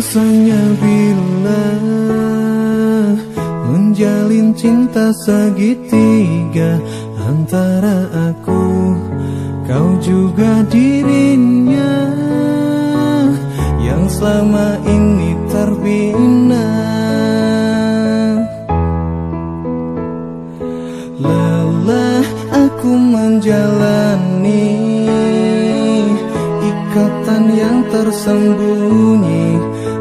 rasanya bila Menjalin cinta segitiga Antara aku, kau juga dirinya Yang selama ini terbina. Lelah aku menjalani yang tersembunyi.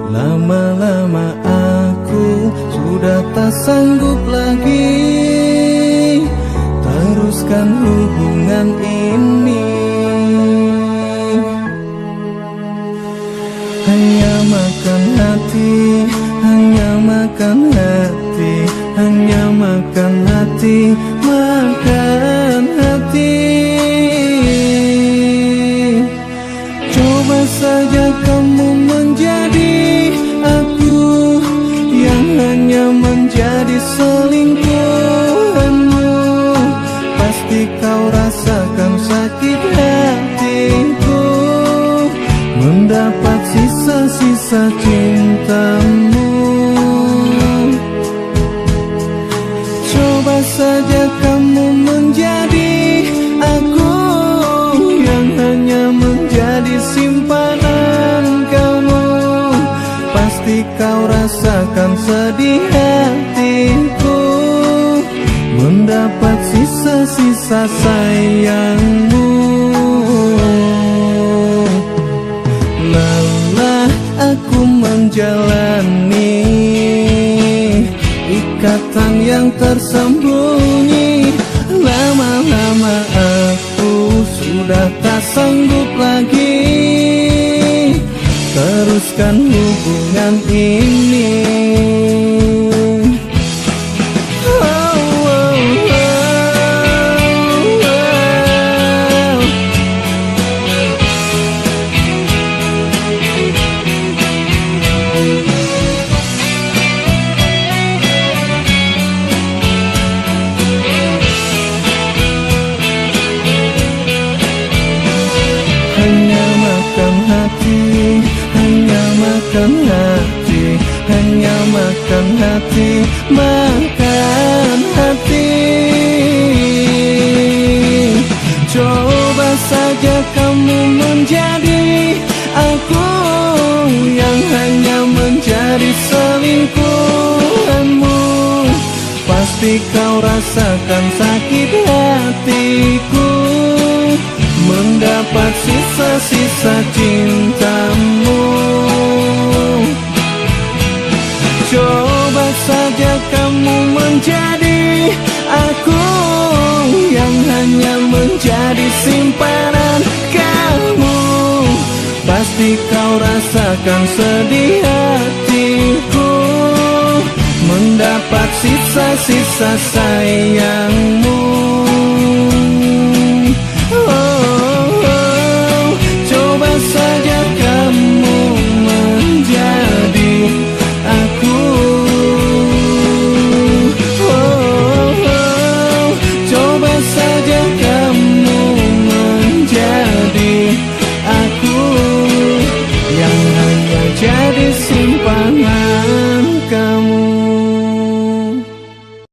Lama-lama aku sudah tak sanggup lagi. Teruskan hubungan ini. Hanya makan hati, hanya makan hati Hanya makan hati, Kau rasakan sakit hatiku Mendapat sisa-sisa cintamu. Coba saja kamu menjadi aku Yang hanya menjadi simpanan kamu. Pasti kau rasakan sedih hatiku Mendapat sisa-sisa sayangmu. Lelah aku menjalani Ikatan yang tersembunyi. Lama-lama aku sudah tak sanggup lagi. Teruskan hubungan ini hati, hanya makan hati, hanya makan hati, makan hati. Coba saja kamu menjadi aku yang hanya menjadi selingkuhanmu. Pasti kau rasakan sakit hatiku Mendapat sisa-sisa cintamu. Coba saja kamu menjadi aku Yang hanya menjadi simpanan kamu. Pasti kau rasakan sedih hatiku. Mendapat sisa-sisa sayangmu